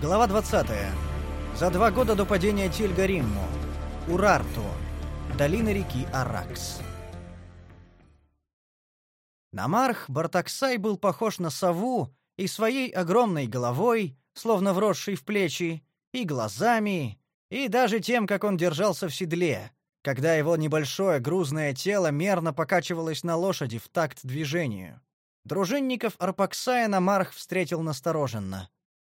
Глава 20. За два года до падения Тильгаримму. Урарту. Долина реки Аракс. Намарх Бартаксай был похож на сову и своей огромной головой, словно вросшей в плечи, и глазами, и даже тем, как он держался в седле, когда его небольшое грузное тело мерно покачивалось на лошади в такт движению. Дружинников Арпаксая Намарх встретил настороженно.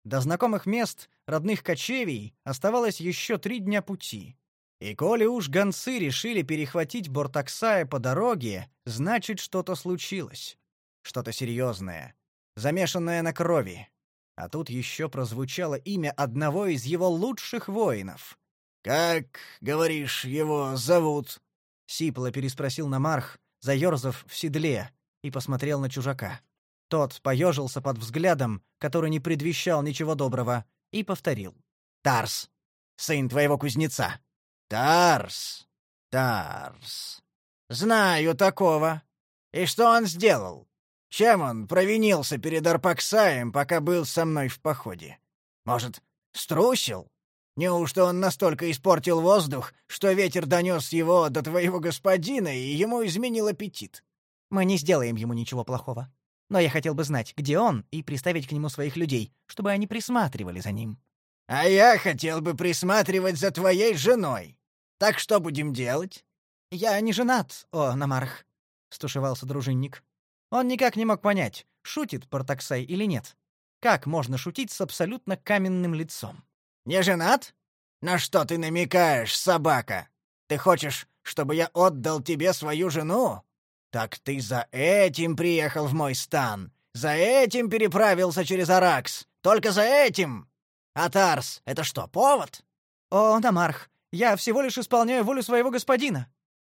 До знакомых мест, родных кочевий, оставалось еще три дня пути. И коли уж гонцы решили перехватить Бортаксая по дороге, значит, что-то случилось. Что-то серьезное, замешанное на крови. А тут еще прозвучало имя одного из его лучших воинов. «Как, говоришь, его зовут?» — сипло переспросил Намарх, заерзав в седле, и посмотрел на чужака. Тот поежился под взглядом, который не предвещал ничего доброго, и повторил. «Тарс, сын твоего кузнеца». «Тарс, Тарс. Знаю такого. И что он сделал? Чем он провинился перед Арпаксаем, пока был со мной в походе? Может, струсил? Неужто он настолько испортил воздух, что ветер донес его до твоего господина, и ему изменил аппетит?» «Мы не сделаем ему ничего плохого», но я хотел бы знать, где он, и приставить к нему своих людей, чтобы они присматривали за ним. А я хотел бы присматривать за твоей женой. Так что будем делать? Я не женат, о Намарх, стушевался дружинник. Он никак не мог понять, шутит Портаксай или нет. Как можно шутить с абсолютно каменным лицом? Не женат? На что ты намекаешь, собака? Ты хочешь, чтобы я отдал тебе свою жену? «Так ты за этим приехал в мой стан? За этим переправился через Аракс? Только за этим? А Тарс — это что, повод?» «О, Намарх, я всего лишь исполняю волю своего господина».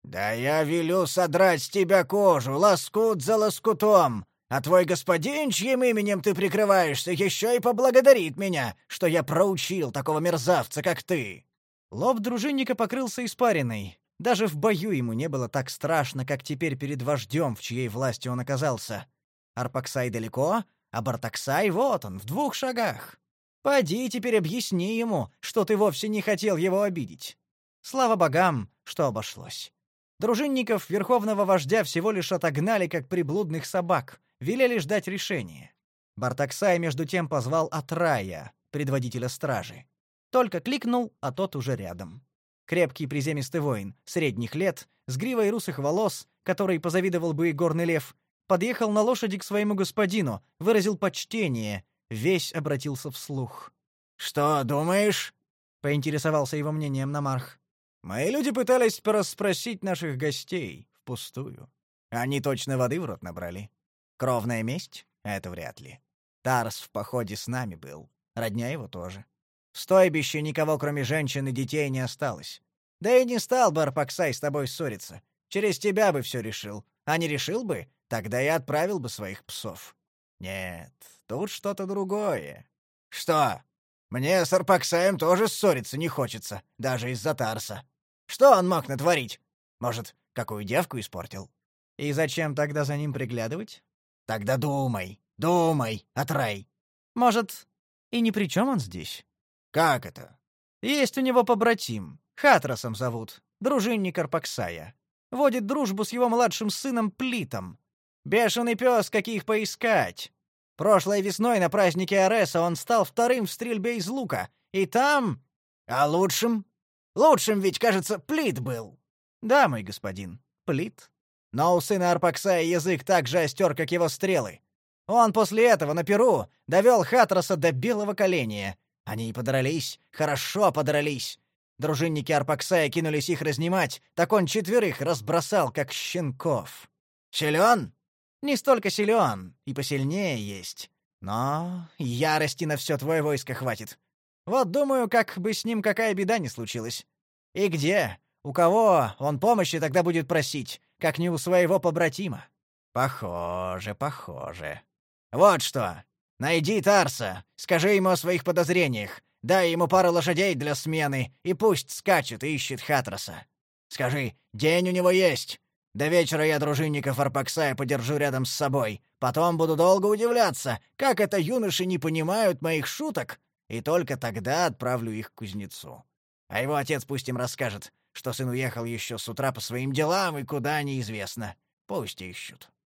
«Да я велю содрать с тебя кожу, лоскут за лоскутом, а твой господин, чьим именем ты прикрываешься, еще и поблагодарит меня, что я проучил такого мерзавца, как ты». Лоб дружинника покрылся испариной. Даже в бою ему не было так страшно, как теперь перед вождем, в чьей власти он оказался. Арпаксай далеко, а Бартаксай вот он, в двух шагах. Пойди теперь объясни ему, что ты вовсе не хотел его обидеть. Слава богам, что обошлось. Дружинников верховного вождя всего лишь отогнали как приблудных собак, велели ждать решения. Бартаксай между тем позвал Атрая, предводителя стражи. Только кликнул, а тот уже рядом. Крепкий приземистый воин, средних лет, с гривой русых волос, который позавидовал бы и горный лев, подъехал на лошади к своему господину, выразил почтение, весь обратился вслух. «Что думаешь?» — поинтересовался его мнением Намарх. «Мои люди пытались порасспросить наших гостей впустую. Они точно воды в рот набрали. Кровная месть? Это вряд ли. Тарс в походе с нами был, родня его тоже. В стойбище никого, кроме женщин и детей, не осталось. Да и не стал бы Арпаксай с тобой ссориться. Через тебя бы все решил. А не решил бы, тогда и отправил бы своих псов. Нет, тут что-то другое. Что? Мне с Арпаксаем тоже ссориться не хочется, даже из-за Тарса. Что он мог натворить? Может, какую девку испортил? И зачем тогда за ним приглядывать? Тогда думай, думай, Атрай. Может, и ни при чем он здесь? «Как это?» «Есть у него побратим. Хатросом зовут. Дружинник Арпаксая. Водит дружбу с его младшим сыном Плитом. Бешеный пес, каких поискать. Прошлой весной на празднике Ареса он стал вторым в стрельбе из лука. И там... А лучшим? Лучшим ведь, кажется, Плит был. Да, мой господин, Плит. Но у сына Арпаксая язык так же остер, как его стрелы. Он после этого на Перу довел Хатроса до белого коленя, они и подрались, хорошо подрались. Дружинники Арпаксая кинулись их разнимать, так он четверых разбросал, как щенков. Силен? Не столько силен, и посильнее есть. Но ярости на все твое войско хватит. Вот думаю, как бы с ним какая беда не случилась. И где? У кого он помощи тогда будет просить, как не у своего побратима? Похоже, похоже. Вот что. Найди Тарса, скажи ему о своих подозрениях, дай ему пару лошадей для смены, и пусть скачет и ищет Хатроса. Скажи, день у него есть. До вечера я дружинников Арпаксая подержу рядом с собой. Потом буду долго удивляться, как это юноши не понимают моих шуток и только тогда отправлю их к кузнецу. А его отец пусть им расскажет, что сын уехал еще с утра по своим делам и куда неизвестно. Пусть ищут.